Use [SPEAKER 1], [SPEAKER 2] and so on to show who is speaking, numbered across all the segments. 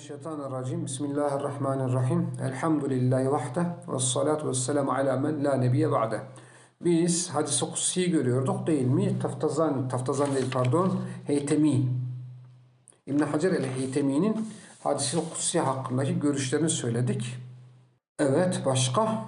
[SPEAKER 1] Mineşşeytanirracim. Bismillahirrahmanirrahim. Elhamdülillahi vahde ve salatu ve selamu ala men la nebiye ba'de. Biz hadis-i kutsiyi görüyorduk değil mi? Taftazan, Taftazan değil pardon, Heytemi. İbn Hacer el-Heytemi'nin hadis-i kutsi hakkındaki görüşlerini söyledik. Evet başka?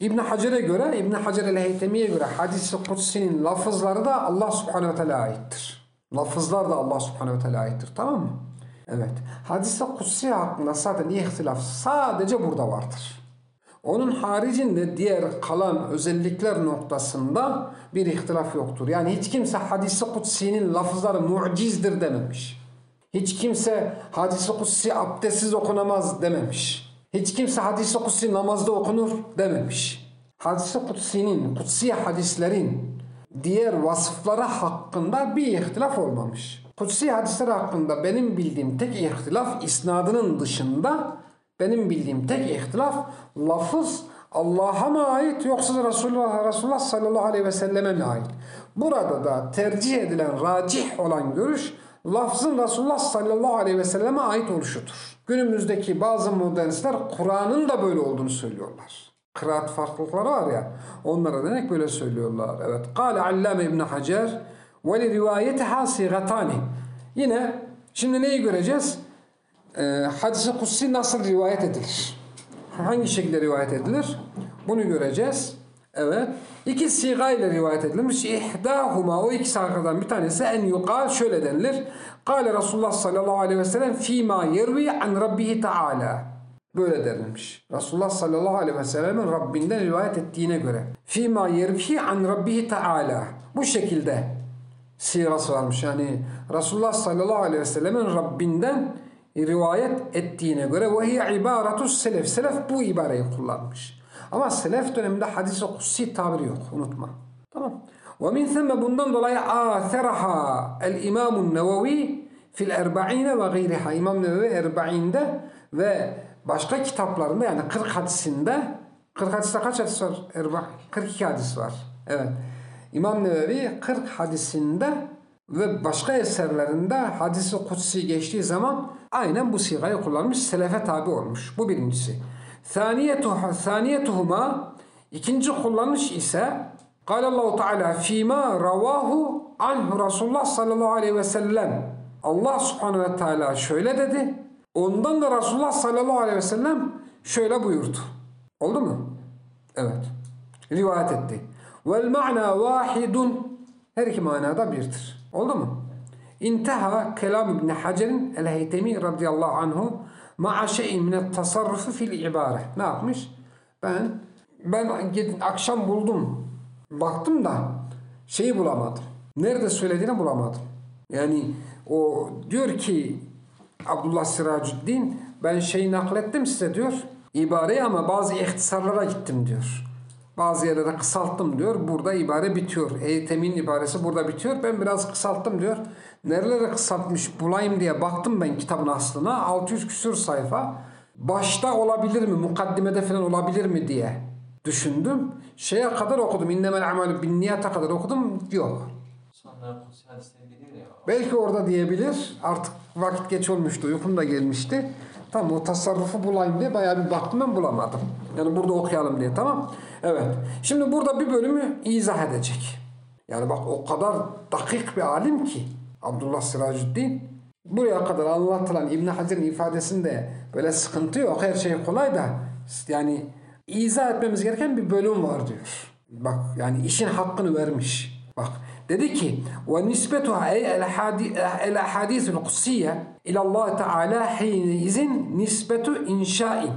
[SPEAKER 1] İbn Hacer'e göre, İbn Hacer el-Heytemi'ye göre hadis-i kutsinin lafızları da Allah subhanehu ve teala aittir. Lafızlar da Allah subhanehu ve teala aittir. Tamam mı? Evet. Hadis-i kutsi hakkında zaten ihtilaf sadece burada vardır. Onun haricinde diğer kalan özellikler noktasında bir ihtilaf yoktur. Yani hiç kimse hadis-i kutsinin lafızları mucizdir dememiş. Hiç kimse hadis-i kutsi abdestsiz okunamaz dememiş. Hiç kimse hadis-i kutsi namazda okunur dememiş. Hadis-i kutsinin, kutsi hadislerin diğer vasıfları hakkında bir ihtilaf olmamış. Kutsi hadisler hakkında benim bildiğim tek ihtilaf isnadının dışında benim bildiğim tek ihtilaf lafız Allah'a mı ait yoksa Resulullah, Resulullah sallallahu aleyhi ve selleme mi ait? Burada da tercih edilen racih olan görüş lafzın Resulullah sallallahu aleyhi ve selleme ait oluşudur. Günümüzdeki bazı modernistler Kur'an'ın da böyle olduğunu söylüyorlar. Kıraat farklılıkları var ya onlara demek böyle söylüyorlar. Evet. Kale Allame İbn Hacer ve li rivayetiha sigatani. Yine şimdi neyi göreceğiz? Ee, hadis-i kutsi nasıl rivayet edilir? Hangi şekilde rivayet edilir? Bunu göreceğiz. Evet. İki siga ile rivayet edilmiş. İhdahuma o iki sigadan bir tanesi en yukal şöyle denilir. Kale Resulullah sallallahu aleyhi ve sellem fîmâ yervi an rabbihi ta'ala. Böyle denilmiş. Resulullah sallallahu aleyhi ve sellem'in Rabbinden rivayet ettiğine göre. Fîmâ yervi an rabbihi ta'ala. Bu şekilde sirası varmış. Yani Resulullah sallallahu aleyhi ve sellemin Rabbinden rivayet ettiğine göre ve hiye ibaratus selef. Selef bu ibareyi kullanmış. Ama selef döneminde hadis-i kutsi tabiri yok. Unutma. Tamam. Ve min themme bundan dolayı âtheraha el-İmamun Nevevi fil erba'ine ve gayriha. İmam Nevevi erba'inde ve başka kitaplarında yani 40 hadisinde 40 hadiste kaç hadis var? Erba 42 hadis var. Evet. İmam Nevevi 40 hadisinde ve başka eserlerinde hadisi kutsi geçtiği zaman aynen bu sigayı kullanmış. Selefe tabi olmuş. Bu birincisi. Thaniyetuhuma ikinci kullanış ise Allahu Teala fîmâ ravahu anhu Resulullah sallallahu aleyhi ve sellem Allah subhanehu ve teala şöyle dedi. Ondan da Resulullah sallallahu aleyhi ve sellem şöyle buyurdu. Oldu mu? Evet. Rivayet etti. Vel ma'na vahidun her iki manada birdir. Oldu mu? İnteha kelam İbn Hacer'in el-Heytemi radıyallahu anhu ma'a şeyin min tasarrufu fil ibare. Ne yapmış? Ben ben akşam buldum. Baktım da şeyi bulamadım. Nerede söylediğini bulamadım. Yani o diyor ki Abdullah Siracuddin ben şeyi naklettim size diyor. İbareyi ama bazı ihtisarlara gittim diyor. Bazı yerlere kısalttım diyor. Burada ibare bitiyor. Eytemin ibaresi burada bitiyor. Ben biraz kısalttım diyor. Nerelere kısaltmış bulayım diye baktım ben kitabın aslına. 600 küsür sayfa. Başta olabilir mi? Mukaddimede falan olabilir mi diye düşündüm. Şeye kadar okudum. İnnemel amelü bin niyata kadar okudum. Yok.
[SPEAKER 2] Sonra.
[SPEAKER 1] Belki orada diyebilir. Artık vakit geç olmuştu. Uykum da gelmişti. Tam o tasarrufu bulayım diye bayağı bir baktım ben bulamadım. Yani burada okuyalım diye tamam. Evet. Şimdi burada bir bölümü izah edecek. Yani bak o kadar dakik bir alim ki Abdullah Siracuddin buraya kadar anlatılan İbn Hacer'in ifadesinde böyle sıkıntı yok. Her şey kolay da yani izah etmemiz gereken bir bölüm var diyor. Bak yani işin hakkını vermiş. Bak dedi ki ve nisbetuha ey el ahadisul kutsiye ila Allah Teala hine izin nisbetu inşain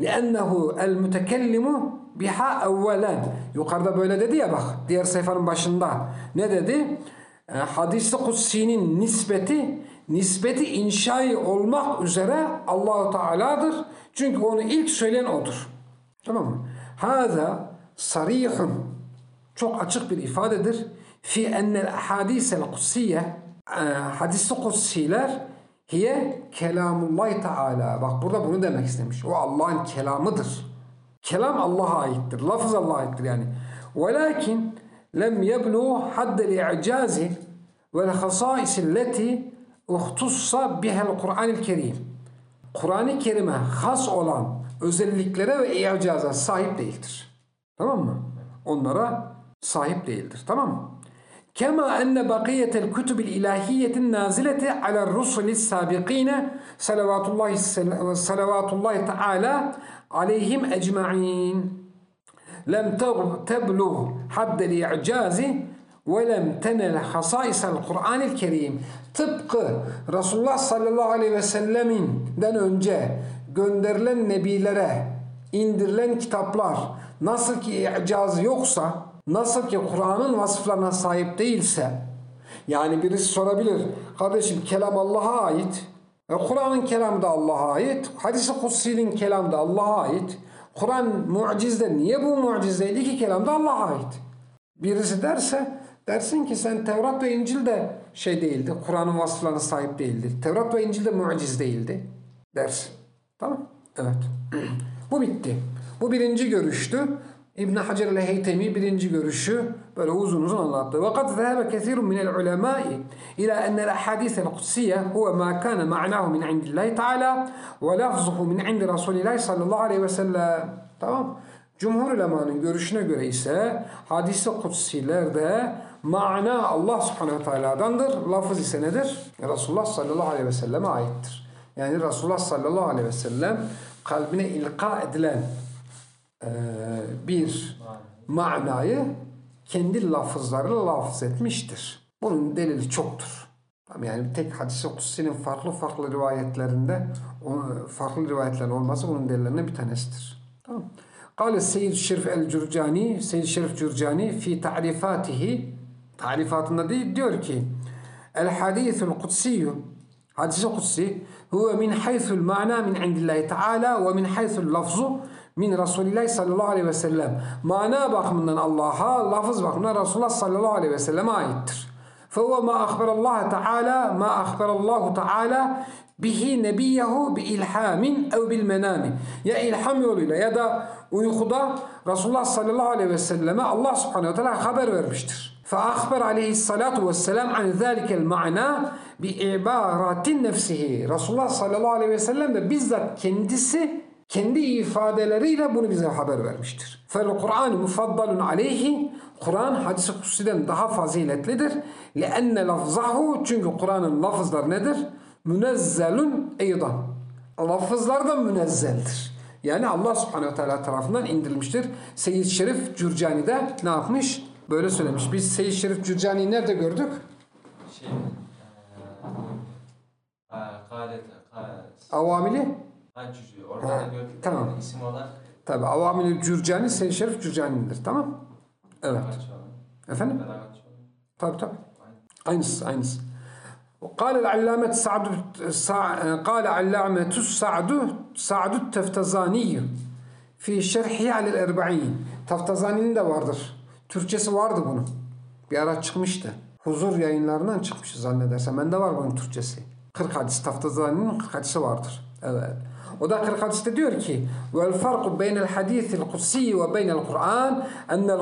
[SPEAKER 1] لأنه المتكلم biha evvelen. Yukarıda böyle dedi ya bak diğer sayfanın başında. Ne dedi? E, hadis-i kutsinin nispeti nispeti inşai olmak üzere Allahu Teala'dır. Çünkü onu ilk söyleyen odur. Tamam mı? Hâzâ sarihun çok açık bir ifadedir. Fi ennel ahadisel kutsiye hadis-i kutsiler hiye kelamullahi teala. Bak burada bunu demek istemiş. O Allah'ın kelamıdır. Kelam Allah'a aittir. Lafız Allah'a aittir yani. Velakin lem yeblu haddel i'cazi vel hasais alleti uhtussa bihel Kur'an-ı Kerim. Kur'an-ı Kerim'e has olan özelliklere ve icaza sahip değildir. Tamam mı? Onlara sahip değildir. Tamam mı? Kema enne bakiyetel kutubil ilahiyetin nazileti ala rusulis sabiqine salavatullahi salavatullahi teala aleyhim ecma'in. Lem tebluğ haddel i'cazi ve lem tenel hasaisel Kur'anil kerim. Tıpkı Resulullah sallallahu aleyhi ve selleminden önce gönderilen nebilere indirilen kitaplar nasıl ki i'caz yoksa nasıl ki Kur'an'ın vasıflarına sahip değilse yani birisi sorabilir kardeşim kelam Allah'a ait. E, Kur'an'ın kelamı da Allah'a ait hadisi kutsi'nin kelamı da Allah'a ait. Kur'an mucizde niye bu mucizeydi ki kelam da Allah'a ait? Birisi derse dersin ki sen Tevrat ve İncil de şey değildi Kur'an'ın vasıflarına sahip değildi. Tevrat ve İncil de muciz değildi. Dersin. Tamam? Evet. Bu bitti. Bu birinci görüştü İbn Hacer el-Heytemi birinci görüşü böyle uzun uzun anlattı. Ve kad zehebe kesirun min el-ulemai ila enne el-ahadis el-kutsiye huve ma kana ma'nahu min indillahi ta'ala ve lafzuhu min indi Resulillahi sallallahu aleyhi ve sellem. Tamam. Cumhur ulemanın görüşüne göre ise hadis-i kutsilerde mana Allah subhanehu ve teala'dandır. Lafız ise nedir? Resulullah sallallahu aleyhi ve selleme aittir. Yani Resulullah sallallahu aleyhi ve sellem kalbine ilka edilen bir manayı kendi lafızlarıyla lafız etmiştir. Bunun delili çoktur. Yani tek hadis-i kutsinin farklı farklı rivayetlerinde farklı rivayetler olması bunun delillerinden bir tanesidir. Tamam. Kale Seyyid Şerif el-Cürcani, Seyyid Şerif Cürcani fi ta'rifatihi tarifatında değil, diyor ki El hadithul kutsiyyü hadis-i kutsi huve min haythul mana min indillahi teala ve min haythul lafzu min Resulillah sallallahu aleyhi ve sellem. Mana bakımından Allah'a, lafız bakımından Resulullah sallallahu aleyhi ve selleme aittir. فهو ما أخبر الله تعالى ما أخبر الله تعالى bihi nebiyehu bi ilhamin ev bil menami. Ya ilham yoluyla ya da uykuda Resulullah sallallahu aleyhi ve selleme Allah subhanehu ve teala haber vermiştir. فأخبر عليه الصلاة والسلام عن ذلك المعنى بعبارة نفسه. Resulullah sallallahu aleyhi ve sellem de bizzat kendisi kendi ifadeleriyle bunu bize haber vermiştir. Fel Kur'an mufaddalun aleyhi Kur'an hadis-i kutsiden daha faziletlidir. Leenne lafzahu çünkü Kur'an'ın lafızları nedir? Münezzelun eydan. Lafızlar da münezzeldir. Yani Allah subhanehu teala tarafından indirilmiştir. Seyyid Şerif Cürcani'de ne yapmış? Böyle söylemiş. Biz Seyyid Şerif Cürcani'yi nerede gördük?
[SPEAKER 2] Şey, eee, Galet,
[SPEAKER 1] Avamili?
[SPEAKER 2] Hac cüzü. Orada
[SPEAKER 1] Ha,
[SPEAKER 2] da gördük.
[SPEAKER 1] tamam.
[SPEAKER 2] Yani isim olarak
[SPEAKER 1] Tabi Avamili Cürcani Seyyid Şerif Cürcani'dir. Tamam? Evet.
[SPEAKER 2] Belagatçı olan.
[SPEAKER 1] Efendim?
[SPEAKER 2] Belagatçı olan.
[SPEAKER 1] Tabi tabi. Aynısı aynısı. وقال العلامة سعد سع- قال علامة سعد سعد التفتزاني في شرحه على الأربعين Taftazani'nin de vardır. Türkçesi vardı bunun. Bir ara çıkmıştı. Huzur yayınlarından çıkmış zannedersem. Bende var bunun Türkçesi. 40 hadis. Taftazani'nin 40 hadisi vardır. Evet. O da 40 hadiste diyor ki vel farku beynel hadithil kutsi ve beynel Kur'an ennel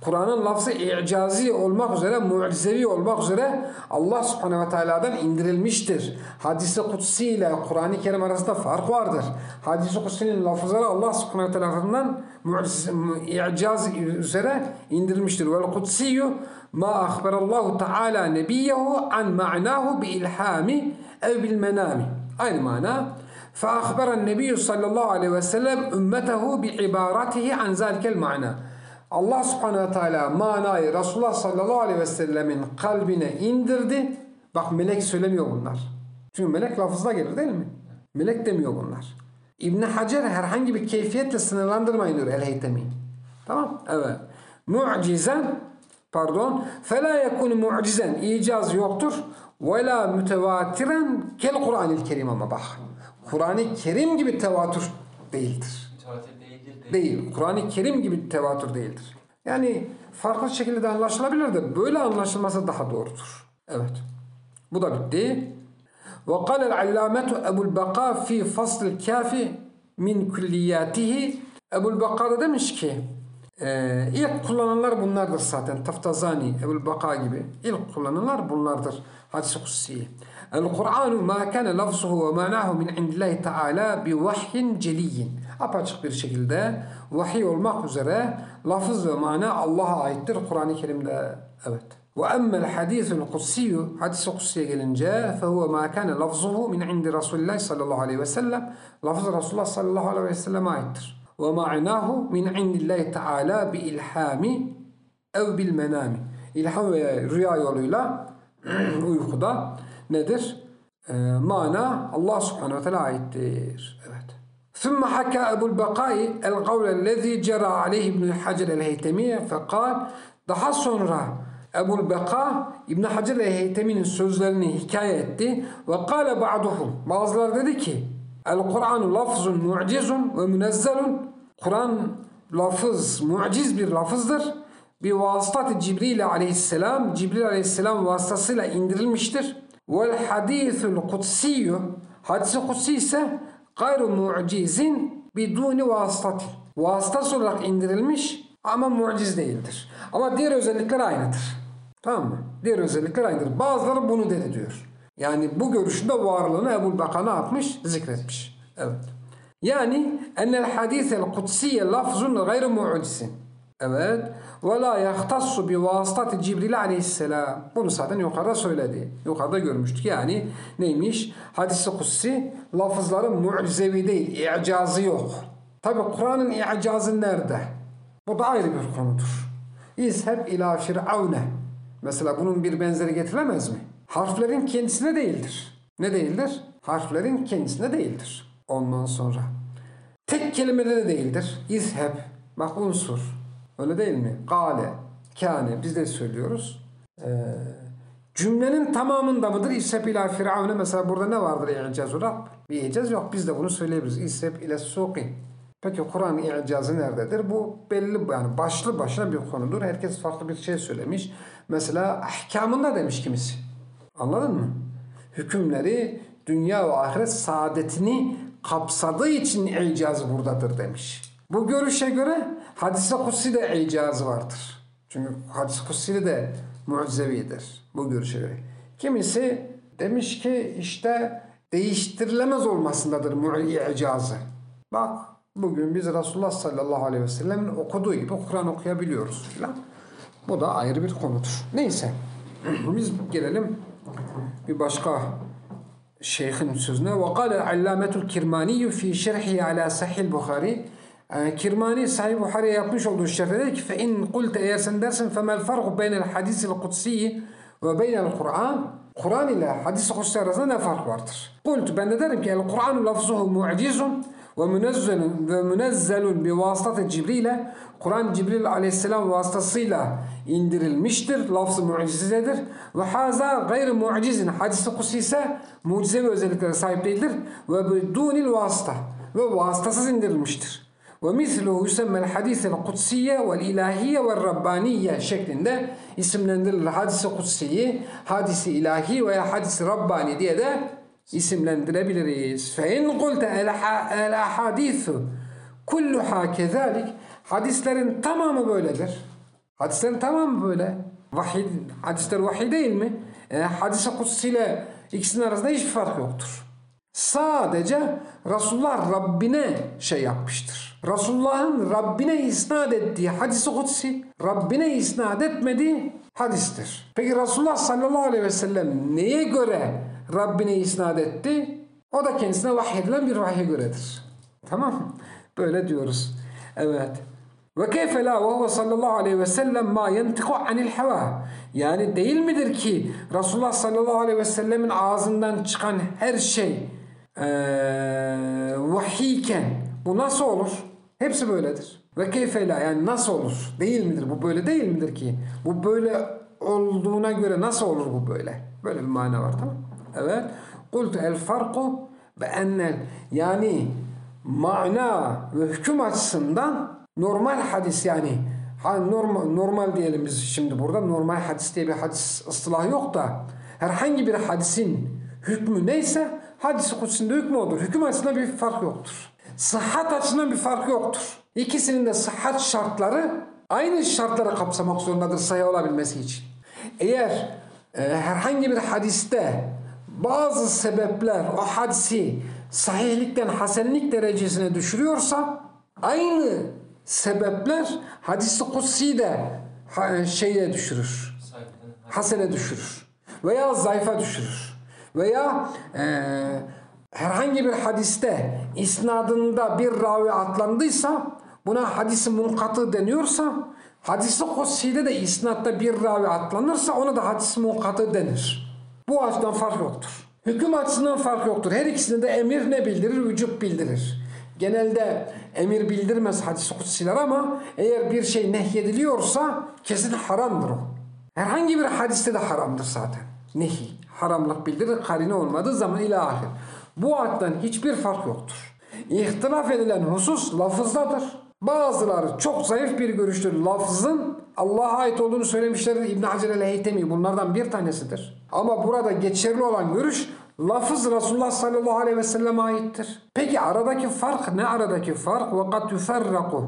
[SPEAKER 1] Kur'an huvel lafzul münezzelu lil i'caz. Kur'an'ın lafzı icazi olmak üzere, mucizevi olmak üzere Allah subhanehu ve teala'dan indirilmiştir. Hadis-i kutsi ile Kur'an-ı Kerim arasında fark vardır. Hadis-i kutsinin lafızları Allah subhanehu ve teala'dan icaz üzere indirilmiştir. Vel kutsiyyü ma ahberallahu teala nebiyyehu an ma'nahu bi ilhami ev bil menami. Aynı mana. فأخبر النبي صلى الله عليه وسلم أمته بعبارته عن ذلك المعنى Allah subhanehu teala manayı Resulullah sallallahu aleyhi ve sellemin kalbine indirdi. Bak melek söylemiyor bunlar. Çünkü melek lafızda gelir değil mi? Melek demiyor bunlar. İbni Hacer herhangi bir keyfiyetle sınırlandırmayın diyor el heytemi. Tamam. Evet. Mu'cizen pardon. Fela yekun mu'cizen icaz yoktur. Ve la mütevatiren kel Kur'an-ı Kerim ama bak. Kur'an-ı Kerim gibi tevatür değildir.
[SPEAKER 2] Mütevatir değil
[SPEAKER 1] değil. Kur'an-ı Kerim gibi tevatür değildir. Yani farklı şekilde de anlaşılabilir de böyle anlaşılması daha doğrudur. Evet. Bu da bitti. Kâlel allâmetu Ebul Beka fi fasl kafi min külliyatihi Ebul Beka da demiş ki e, ilk kullananlar bunlardır zaten. Taftazani, Ebul Beka gibi. ilk kullananlar bunlardır. Hadis-i Kutsi'yi. El-Kur'anu ma kana lafzuhu ve manahu min indillahi Teala bi vahyin celiyin. Apaçık bir şekilde vahiy olmak üzere lafız ve mana Allah'a aittir Kur'an-ı Kerim'de. Evet. Ve emmel hadisul kutsiyu hadis-i kutsiye gelince fehuve ma kana lafzuhu min indi Resulullah sallallahu aleyhi ve sellem lafız Resulullah sallallahu aleyhi ve selleme aittir. Min indillahi Teala bi ilhami ev bil menami. İlham ve rüya yoluyla uykuda nedir? Ee, mana Allah subhanehu ve teala aittir. Evet. ثم حكى أبو البقاء القول الذي جرى عليه ابن حجر الهيتمي فقال daha sonra Ebu'l Beka İbn Hacer el-Heytemi'nin sözlerini hikaye etti ve kâle ba'duhum bazıları dedi ki El Kur'an lafzun mu'cizun ve münezzelun Kur'an lafız muciz bir lafızdır bir vasıtat Cibril aleyhisselam Cibril aleyhisselam vasıtasıyla indirilmiştir. Vel hadithul kutsiyyü hadisi kutsi ise gayru mucizin biduni vasıtati. Vasıtası olarak indirilmiş ama muciz değildir. Ama diğer özellikler aynıdır. Tamam mı? Diğer özellikler aynıdır. Bazıları bunu dedi diyor. Yani bu görüşünde varlığını Ebu Baka ne yapmış? Zikretmiş. Evet. Yani ennel hadisel kutsiye lafzun gayru mucizin. Evet. Ve la yahtassu bi vasıtati Cibril aleyhisselam. Bunu zaten yukarıda söyledi. Yukarıda görmüştük. Yani neymiş? Hadis-i kutsi lafızları mucizevi değil. İcazı yok. Tabi Kur'an'ın i'cazı nerede? Bu da ayrı bir konudur. İzheb ila firavne. Mesela bunun bir benzeri getirilemez mi? Harflerin kendisine değildir. Ne değildir? Harflerin kendisine değildir. Ondan sonra. Tek kelimede de değildir. İzheb. Bak unsur. Öyle değil mi? Gale, kâne biz de söylüyoruz. Ee, cümlenin tamamında mıdır? İsheb ila firavune mesela burada ne vardır i'caz olarak? Bir i'caz yok. Biz de bunu söyleyebiliriz. İsheb ile suqi. Peki Kur'an i'cazı nerededir? Bu belli yani başlı başına bir konudur. Herkes farklı bir şey söylemiş. Mesela ahkamında demiş kimisi. Anladın mı? Hükümleri dünya ve ahiret saadetini kapsadığı için icazı buradadır demiş. Bu görüşe göre hadis-i kutsi de icazı vardır. Çünkü hadis-i kutsi de mucizevidir bu görüşe göre. Kimisi demiş ki işte değiştirilemez olmasındadır icazı. Bak bugün biz Resulullah sallallahu aleyhi ve sellem'in okuduğu gibi Kur'an okuyabiliyoruz filan. Bu da ayrı bir konudur. Neyse biz gelelim bir başka şeyhin sözüne. Allâmetul kirmaniyyü fî şerhi alâ sahih Bukhari. Yani Kirmani Sahih Buhari'ye yapmış olduğu şerhde dedi ki فَاِنْ قُلْتَ eğer sen dersin فَمَا الْفَرْقُ بَيْنَ الْحَدِيثِ الْقُدْسِيِّ وَبَيْنَ الْقُرْآنِ Kur'an ile hadis-i kutsi arasında ne fark vardır? Kult ben de derim ki el-Kur'an lafzuhu mu'cizun ve münezzelun ve münezzelun bi vasıtatı Cibril'e Kur'an Cibril aleyhisselam vasıtasıyla indirilmiştir. Lafzı mucizedir. Ve haza gayrı mucizin. Hadis-i kutsi ise mucizevi özelliklere sahip değildir. Ve bidunil vasıta. Ve vasıtasız indirilmiştir. Hadisel kutsiye vel ilahiye ve rabbaniye şeklinde isimlendirilir. Hadisi kutsiyi, hadisi ilahi veya hadisi rabbani diye de isimlendirebiliriz. Kulte el ahadithu kulluha kezalik hadislerin tamamı böyledir. Hadislerin tamamı böyle. Vahiy, hadisler vahiy değil mi? E, hadis-i kutsi ile ikisinin arasında hiçbir fark yoktur. Sadece Resulullah Rabbine şey yapmıştır. Resulullah'ın Rabbine isnat ettiği hadisi kutsi, Rabbine isnat etmediği hadistir. Peki Resulullah sallallahu aleyhi ve sellem neye göre Rabbine isnat etti? O da kendisine vahyedilen bir vahye göredir. Tamam? Böyle diyoruz. Evet. Ve keyfe la ve huve sallallahu aleyhi ve sellem ma yentiku anil heva. Yani değil midir ki Resulullah sallallahu aleyhi ve sellemin ağzından çıkan her şey ee, vahiyken bu nasıl olur? Hepsi böyledir. Ve keyfe la yani nasıl olur? Değil midir? Bu böyle değil midir ki? Bu böyle olduğuna göre nasıl olur bu böyle? Böyle bir mana var tamam Evet. Kultu el farku ve ennel yani mana ve hüküm açısından normal hadis yani normal, normal diyelim biz şimdi burada normal hadis diye bir hadis ıstılahı yok da herhangi bir hadisin hükmü neyse hadisi kutsinde hükmü odur. Hüküm açısından bir fark yoktur. Sıhhat açısından bir fark yoktur. İkisinin de sıhhat şartları aynı şartları kapsamak zorundadır sayı olabilmesi için. Eğer e, herhangi bir hadiste bazı sebepler o hadisi sahihlikten hasenlik derecesine düşürüyorsa aynı sebepler hadisi kutsi de ha- şeye düşürür. Hasene düşürür. Veya zayıfa düşürür. Veya eee, herhangi bir hadiste isnadında bir ravi atlandıysa buna hadisi munkatı deniyorsa hadisi kutsi'de de isnatta bir ravi atlanırsa ona da hadisi munkatı denir. Bu açıdan fark yoktur. Hüküm açısından fark yoktur. Her ikisinde de emir ne bildirir? Vücut bildirir. Genelde emir bildirmez hadis-i kutsiler ama eğer bir şey nehyediliyorsa kesin haramdır o. Herhangi bir hadiste de haramdır zaten. Nehi, haramlık bildirir karine olmadığı zaman ila ahir. Bu açıdan hiçbir fark yoktur. İhtilaf edilen husus lafızdadır. Bazıları çok zayıf bir görüştür. Lafzın Allah'a ait olduğunu söylemişlerdir. İbn Hacer el-Heytemi bunlardan bir tanesidir. Ama burada geçerli olan görüş lafız Resulullah sallallahu aleyhi ve selleme aittir. Peki aradaki fark ne aradaki fark? وَقَدْ يُفَرَّقُ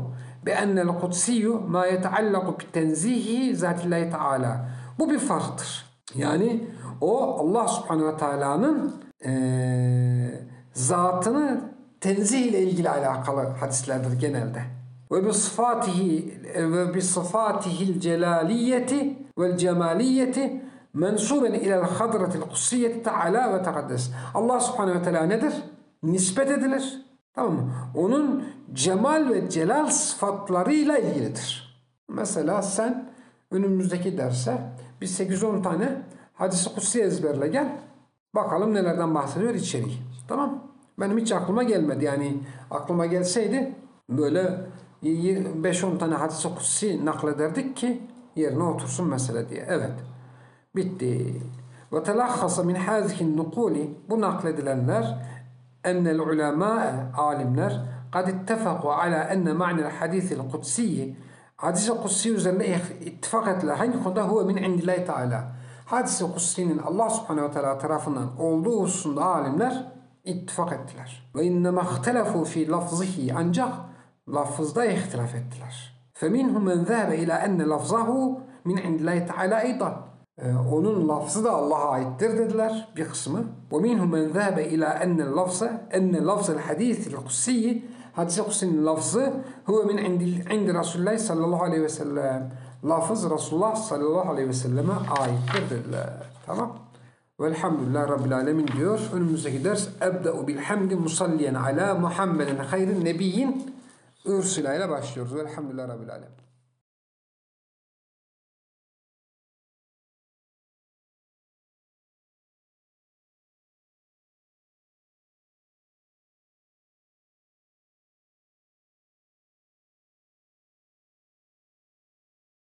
[SPEAKER 1] بِأَنَّ الْقُدْسِيُّ مَا يَتَعَلَّقُ بِتَنْزِيهِ ذَاتِ اللّٰهِ Teala. Bu bir farktır. Yani o Allah subhanehu ve teala'nın eee zatını tenzih ile ilgili alakalı hadislerdir genelde. Ve bi sıfatihi ve bi sıfatihil celaliyeti vel cemaliyeti mensuben ilel hadratil kutsiyeti teala ve tekaddes. Allah subhanehu ve teala nedir? Nispet edilir. Tamam mı? Onun cemal ve celal sıfatlarıyla ilgilidir. Mesela sen önümüzdeki derse bir 8-10 tane hadisi kutsi ezberle gel. Bakalım nelerden bahsediyor içeriği. Tamam. Benim hiç aklıma gelmedi. Yani aklıma gelseydi böyle 5-10 tane hadisi kutsi naklederdik ki yerine otursun mesele diye. Evet. Bitti. Ve telakhasa min hazihin nukuli bu nakledilenler ennel ulema alimler kad ittefaqu ala enne ma'nel hadisil kutsiyi hadisi kutsi üzerinde ittifak ettiler. Hangi konuda? Huve min indillahi teala Hadisi kutsinin Allah subhanehu ve teala tarafından olduğu hususunda alimler ittifak ettiler. Ve innema ihtelefu fi lafzihi ancak lafızda ihtilaf ettiler. فَمِنْهُمْ مَنْ ذَهَبَ إِلَى أَنَّ لَفْظَهُ مِنْ عِنْدِ اللّٰهِ تَعَالَى اَيْضًا Ee, onun lafzı da Allah'a aittir dediler bir kısmı. وَمِنْهُمْ مَنْ ذَهَبَ إِلَى أَنَّ اللَّفْظَ أَنَّ لَفْظَ الْحَدِيثِ الْقُسِّيِّ Hadis-i Kutsi'nin lafzı huve min indi, indi Resulullah sallallahu aleyhi ve sellem. Lafız Resulullah sallallahu aleyhi ve selleme aittir dediler. Tamam. Velhamdülillah Rabbil Alemin diyor. Önümüzdeki ders Ebde'u bilhamdi musalliyen ala Muhammedin hayrin nebiyyin ürsüla ile başlıyoruz. Velhamdülillah Rabbil Alemin.